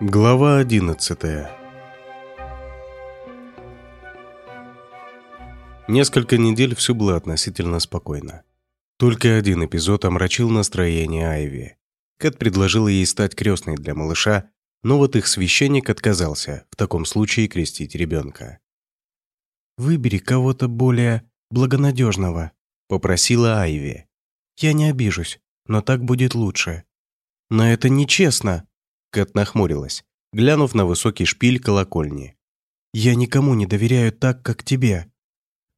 Глава одиннадцатая Несколько недель все было относительно спокойно. Только один эпизод омрачил настроение Айви. Кэт предложила ей стать крестной для малыша, но вот их священник отказался в таком случае крестить ребенка. «Выбери кого-то более благонадежного», — попросила Айви. «Я не обижусь, но так будет лучше». «Но это нечестно», Кэт нахмурилась, глянув на высокий шпиль колокольни. «Я никому не доверяю так, как тебе.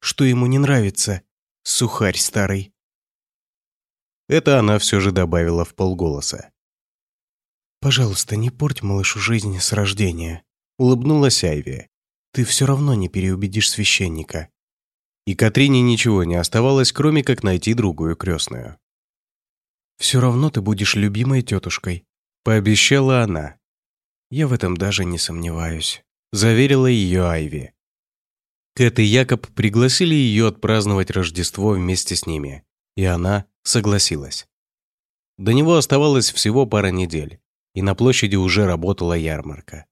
Что ему не нравится? Сухарь старый». Это она все же добавила в полголоса. «Пожалуйста, не порть малышу жизнь с рождения», — улыбнулась Айви. «Ты все равно не переубедишь священника». И Катрине ничего не оставалось, кроме как найти другую крестную. «Все равно ты будешь любимой тетушкой», — пообещала она. «Я в этом даже не сомневаюсь», — заверила ее Айви. Кэт и Якоб пригласили ее отпраздновать Рождество вместе с ними, и она согласилась. До него оставалось всего пара недель, и на площади уже работала ярмарка.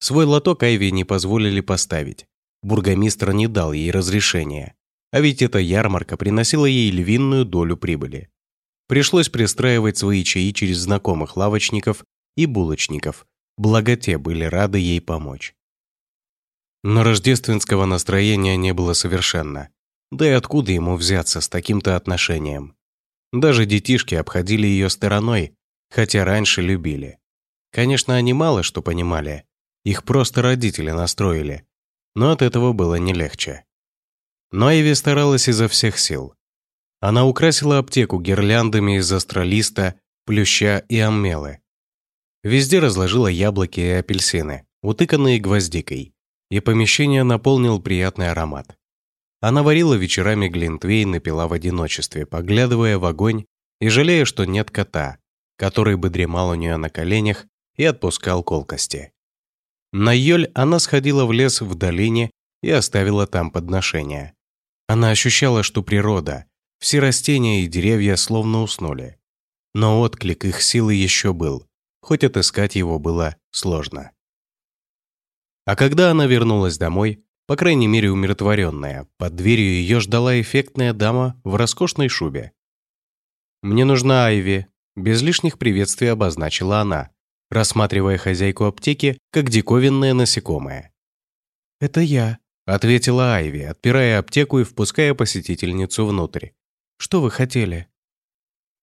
Свой лоток Айви не позволили поставить. Бургомистр не дал ей разрешения, а ведь эта ярмарка приносила ей львиную долю прибыли. Пришлось пристраивать свои чаи через знакомых лавочников и булочников, благо те были рады ей помочь. Но рождественского настроения не было совершенно. Да и откуда ему взяться с таким-то отношением? Даже детишки обходили ее стороной, хотя раньше любили. Конечно, они мало что понимали. Их просто родители настроили. Но от этого было не легче. Но Эви старалась изо всех сил. Она украсила аптеку гирляндами из астролиста, плюща и аммелы. Везде разложила яблоки и апельсины, утыканные гвоздикой, и помещение наполнил приятный аромат. Она варила вечерами глинтвейн и пила в одиночестве, поглядывая в огонь и жалея, что нет кота, который бы дремал у нее на коленях и отпускал колкости. На Йоль она сходила в лес в долине и оставила там подношения. Она ощущала, что природа, все растения и деревья словно уснули. Но отклик их силы еще был, хоть отыскать его было сложно. А когда она вернулась домой, по крайней мере умиротворенная, под дверью ее ждала эффектная дама в роскошной шубе. «Мне нужна Айви», — без лишних приветствий обозначила она, рассматривая хозяйку аптеки как диковинное насекомое. «Это я», — ответила Айви, отпирая аптеку и впуская посетительницу внутрь. Что вы хотели?»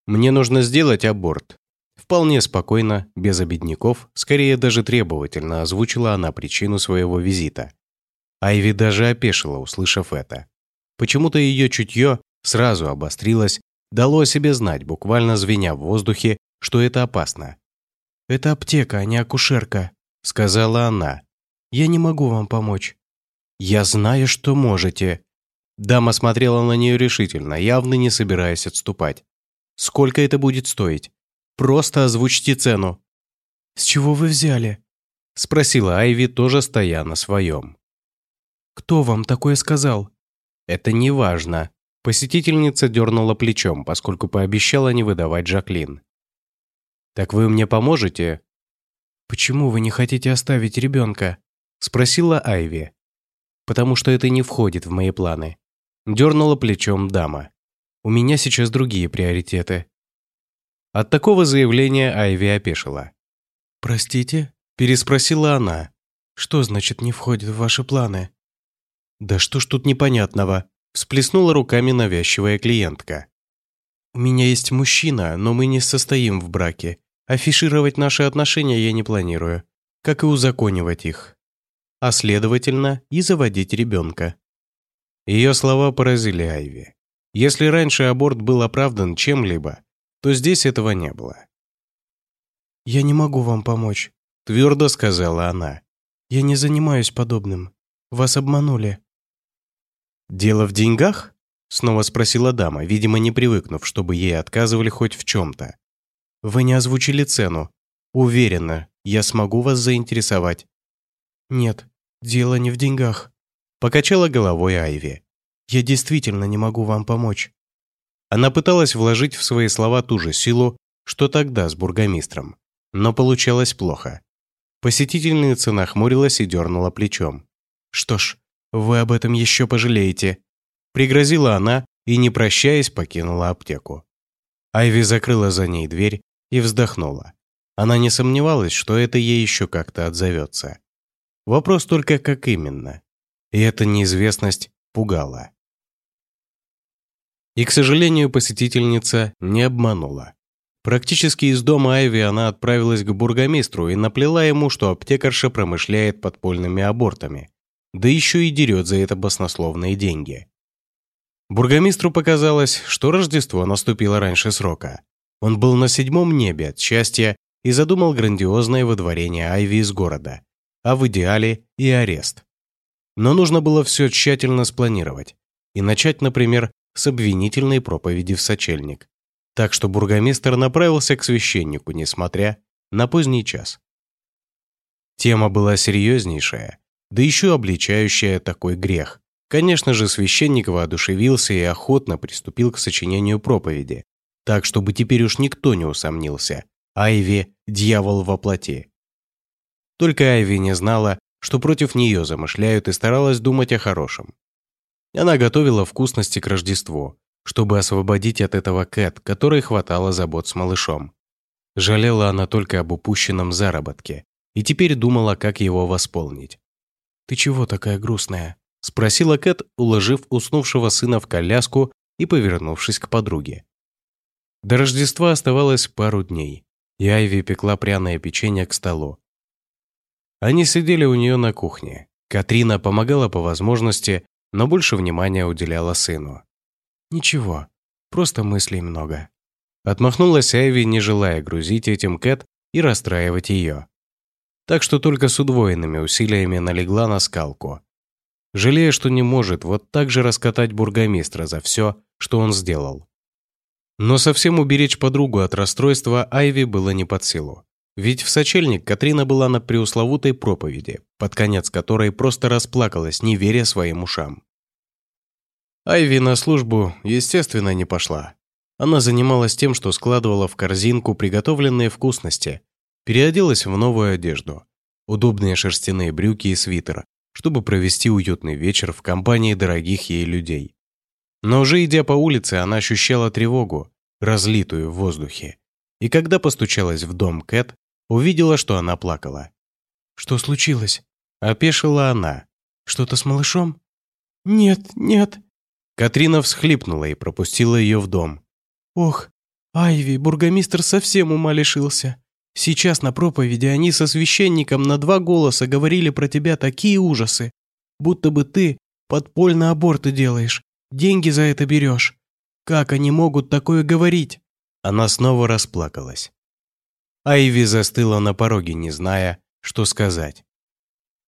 «Мне нужно сделать аборт». Вполне спокойно, без обедняков, скорее даже требовательно озвучила она причину своего визита. Айви даже опешила, услышав это. Почему-то ее чутье сразу обострилось, дало о себе знать, буквально звеня в воздухе, что это опасно. «Это аптека, а не акушерка», — сказала она. «Я не могу вам помочь». «Я знаю, что можете», Дама смотрела на нее решительно, явно не собираясь отступать. «Сколько это будет стоить? Просто озвучьте цену». «С чего вы взяли?» Спросила Айви, тоже стоя на своем. «Кто вам такое сказал?» «Это не важно». Посетительница дернула плечом, поскольку пообещала не выдавать Жаклин. «Так вы мне поможете?» «Почему вы не хотите оставить ребенка?» Спросила Айви. «Потому что это не входит в мои планы. Дернула плечом дама. «У меня сейчас другие приоритеты». От такого заявления Айви опешила. «Простите?» – переспросила она. «Что значит не входит в ваши планы?» «Да что ж тут непонятного?» – всплеснула руками навязчивая клиентка. «У меня есть мужчина, но мы не состоим в браке. Афишировать наши отношения я не планирую, как и узаконивать их. А следовательно, и заводить ребенка. Ее слова поразили Айви. Если раньше аборт был оправдан чем-либо, то здесь этого не было. «Я не могу вам помочь», — твердо сказала она. «Я не занимаюсь подобным. Вас обманули». «Дело в деньгах?» — снова спросила дама, видимо, не привыкнув, чтобы ей отказывали хоть в чем-то. «Вы не озвучили цену. Уверена, я смогу вас заинтересовать». «Нет, дело не в деньгах», Покачала головой Айви. «Я действительно не могу вам помочь». Она пыталась вложить в свои слова ту же силу, что тогда с бургомистром, но получалось плохо. Посетительница нахмурилась и дернула плечом. «Что ж, вы об этом еще пожалеете», — пригрозила она и, не прощаясь, покинула аптеку. Айви закрыла за ней дверь и вздохнула. Она не сомневалась, что это ей еще как-то отзовется. Вопрос только, как именно. И эта неизвестность пугала. И, к сожалению, посетительница не обманула. Практически из дома Айви она отправилась к бургомистру и наплела ему, что аптекарша промышляет подпольными абортами, да еще и дерет за это баснословные деньги. Бургомистру показалось, что Рождество наступило раньше срока. Он был на седьмом небе от счастья и задумал грандиозное выдворение Айви из города, а в идеале и арест. Но нужно было все тщательно спланировать и начать, например, с обвинительной проповеди в сочельник. Так что бургомистр направился к священнику, несмотря на поздний час. Тема была серьезнейшая, да еще обличающая такой грех. Конечно же, священник воодушевился и охотно приступил к сочинению проповеди, так чтобы теперь уж никто не усомнился. Айви – дьявол во плоти. Только Айви не знала, что против нее замышляют и старалась думать о хорошем. Она готовила вкусности к Рождеству, чтобы освободить от этого Кэт, которой хватало забот с малышом. Жалела она только об упущенном заработке и теперь думала, как его восполнить. «Ты чего такая грустная?» – спросила Кэт, уложив уснувшего сына в коляску и повернувшись к подруге. До Рождества оставалось пару дней, и Айви пекла пряное печенье к столу. Они сидели у нее на кухне. Катрина помогала по возможности, но больше внимания уделяла сыну. «Ничего, просто мыслей много». Отмахнулась Айви, не желая грузить этим Кэт и расстраивать ее. Так что только с удвоенными усилиями налегла на скалку. Жалея, что не может вот так же раскатать бургомистра за все, что он сделал. Но совсем уберечь подругу от расстройства Айви было не под силу. Ведь в сочельник Катрина была на преусловутой проповеди, под конец которой просто расплакалась, не веря своим ушам. Айви на службу, естественно, не пошла. Она занималась тем, что складывала в корзинку приготовленные вкусности, переоделась в новую одежду, удобные шерстяные брюки и свитер, чтобы провести уютный вечер в компании дорогих ей людей. Но уже идя по улице, она ощущала тревогу, разлитую в воздухе. И когда постучалась в дом Кэт, увидела, что она плакала. «Что случилось?» – опешила она. «Что-то с малышом?» «Нет, нет». Катрина всхлипнула и пропустила ее в дом. «Ох, Айви, бургомистр совсем ума лишился. Сейчас на проповеди они со священником на два голоса говорили про тебя такие ужасы, будто бы ты подпольно аборты делаешь, деньги за это берешь. Как они могут такое говорить?» Она снова расплакалась. Айви застыла на пороге, не зная, что сказать.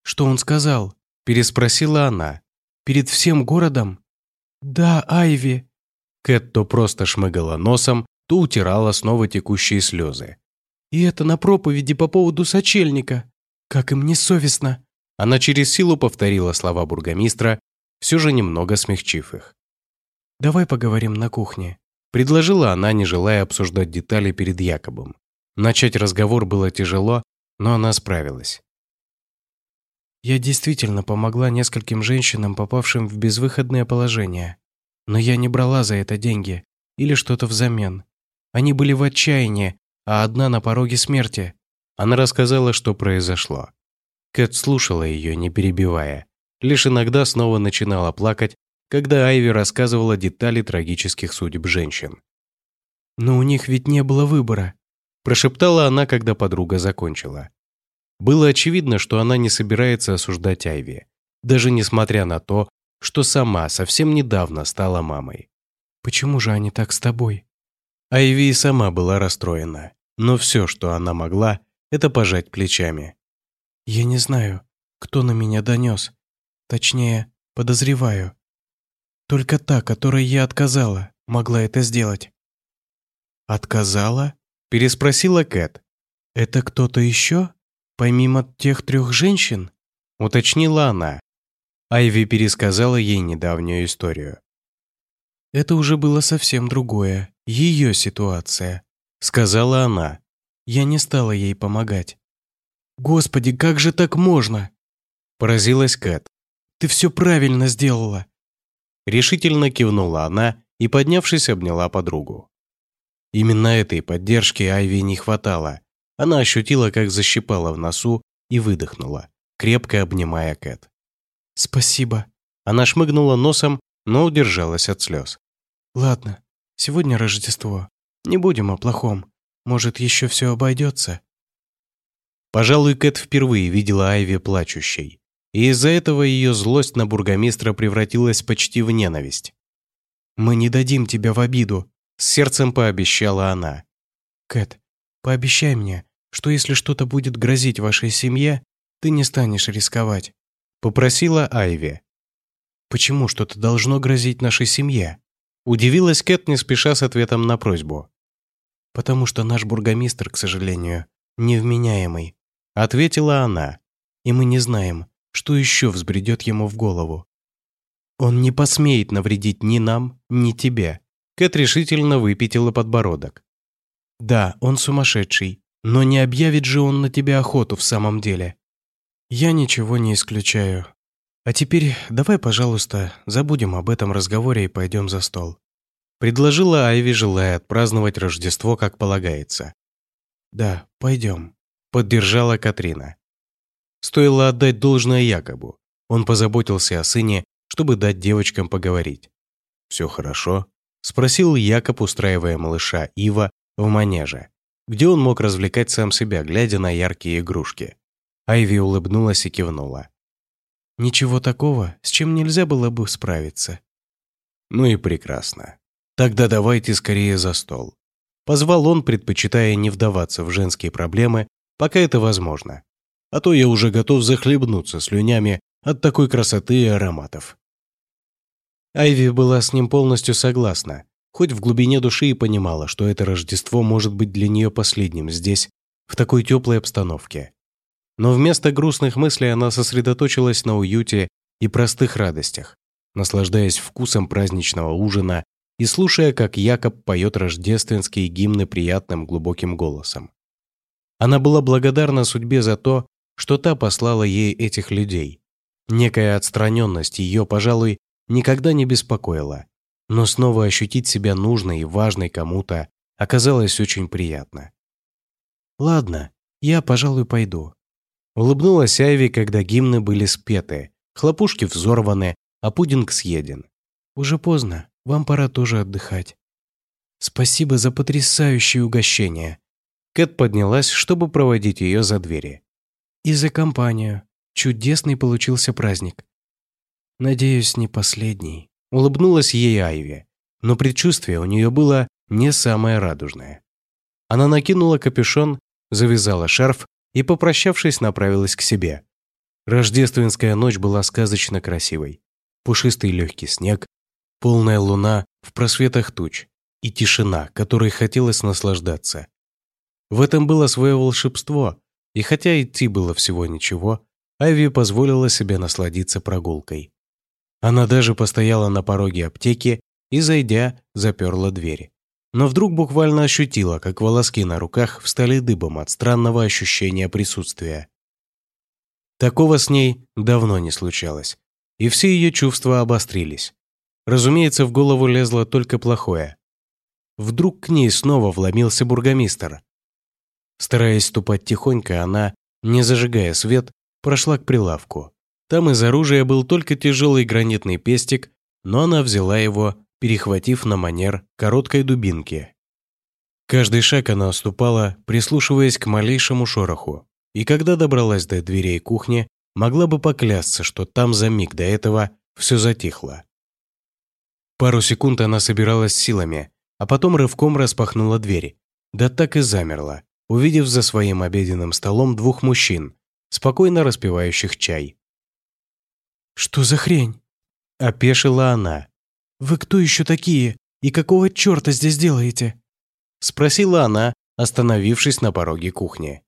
«Что он сказал?» – переспросила она. «Перед всем городом?» «Да, Айви». Кэт то просто шмыгала носом, то утирала снова текущие слезы. «И это на проповеди по поводу сочельника. Как им несовестно!» Она через силу повторила слова бургомистра, все же немного смягчив их. «Давай поговорим на кухне», – предложила она, не желая обсуждать детали перед Якобом. Начать разговор было тяжело, но она справилась. Я действительно помогла нескольким женщинам, попавшим в безвыходное положение. Но я не брала за это деньги или что-то взамен. Они были в отчаянии, а одна на пороге смерти. Она рассказала, что произошло. Кэт слушала ее, не перебивая. Лишь иногда снова начинала плакать, когда Айви рассказывала детали трагических судеб женщин. «Но у них ведь не было выбора», прошептала она, когда подруга закончила. Было очевидно, что она не собирается осуждать Айви, даже несмотря на то, что сама совсем недавно стала мамой. «Почему же они так с тобой?» Айви и сама была расстроена, но все, что она могла, это пожать плечами. «Я не знаю, кто на меня донес. Точнее, подозреваю. Только та, которой я отказала, могла это сделать». «Отказала?» – переспросила Кэт. «Это кто-то еще? Помимо тех трех женщин?» – уточнила она. Айви пересказала ей недавнюю историю. это уже было совсем другое, ее ситуация», — сказала она. Я не стала ей помогать. «Господи, как же так можно?» Поразилась Кэт. «Ты все правильно сделала!» Решительно кивнула она и, поднявшись, обняла подругу. Именно этой поддержки Айви не хватало. Она ощутила, как защипала в носу и выдохнула, крепко обнимая Кэт. «Спасибо». Она шмыгнула носом, но удержалась от слез. «Ладно, сегодня Рождество. Не будем о плохом. Может, еще все обойдется?» Пожалуй, Кэт впервые видела Айви плачущей. И из-за этого ее злость на бургомистра превратилась почти в ненависть. «Мы не дадим тебя в обиду», — с сердцем пообещала она. «Кэт, пообещай мне, что если что-то будет грозить вашей семье, ты не станешь рисковать», — попросила Айви. «Почему что-то должно грозить нашей семье?» Удивилась Кэт, не спеша с ответом на просьбу. «Потому что наш бургомистр, к сожалению, невменяемый», — ответила она. «И мы не знаем, что еще взбредет ему в голову. Он не посмеет навредить ни нам, ни тебе». Кэт решительно выпятила подбородок. «Да, он сумасшедший, но не объявит же он на тебя охоту в самом деле. Я ничего не исключаю. А теперь давай, пожалуйста, забудем об этом разговоре и пойдем за стол. Предложила Айви, желая отпраздновать Рождество, как полагается. Да, пойдем. Поддержала Катрина. Стоило отдать должное Якобу. Он позаботился о сыне, чтобы дать девочкам поговорить. «Все хорошо?» – спросил Якоб, устраивая малыша Ива в манеже, где он мог развлекать сам себя, глядя на яркие игрушки. Айви улыбнулась и кивнула. Ничего такого, с чем нельзя было бы справиться. Ну и прекрасно. Тогда давайте скорее за стол. Позвал он, предпочитая не вдаваться в женские проблемы, пока это возможно. А то я уже готов захлебнуться слюнями от такой красоты и ароматов. Айви была с ним полностью согласна, хоть в глубине души и понимала, что это Рождество может быть для нее последним здесь, в такой теплой обстановке. Но вместо грустных мыслей она сосредоточилась на уюте и простых радостях, наслаждаясь вкусом праздничного ужина и слушая, как Якоб поет рождественские гимны приятным глубоким голосом. Она была благодарна судьбе за то, что та послала ей этих людей. Некая отстраненность ее, пожалуй, никогда не беспокоила, но снова ощутить себя нужной и важной кому-то оказалось очень приятно. «Ладно, я, пожалуй, пойду», Улыбнулась Айви, когда гимны были спеты, хлопушки взорваны, а пудинг съеден. «Уже поздно, вам пора тоже отдыхать. Спасибо за потрясающее угощение». Кэт поднялась, чтобы проводить ее за двери. «И за компанию. Чудесный получился праздник. Надеюсь, не последний». Улыбнулась ей Айви, но предчувствие у нее было не самое радужное. Она накинула капюшон, завязала шарф и, попрощавшись, направилась к себе. Рождественская ночь была сказочно красивой. Пушистый легкий снег, полная луна в просветах туч и тишина, которой хотелось наслаждаться. В этом было свое волшебство, и хотя идти было всего ничего, Айви позволила себе насладиться прогулкой. Она даже постояла на пороге аптеки и, зайдя, заперла дверь но вдруг буквально ощутила, как волоски на руках встали дыбом от странного ощущения присутствия. Такого с ней давно не случалось, и все ее чувства обострились. Разумеется, в голову лезло только плохое. Вдруг к ней снова вломился бургомистр. Стараясь ступать тихонько, она, не зажигая свет, прошла к прилавку. Там из оружия был только тяжелый гранитный пестик, но она взяла его перехватив на манер короткой дубинки. Каждый шаг она оступала, прислушиваясь к малейшему шороху, и когда добралась до дверей кухни, могла бы поклясться, что там за миг до этого все затихло. Пару секунд она собиралась силами, а потом рывком распахнула дверь, да так и замерла, увидев за своим обеденным столом двух мужчин, спокойно распивающих чай. «Что за хрень?» – опешила она. «Вы кто еще такие? И какого черта здесь делаете?» Спросила она, остановившись на пороге кухни.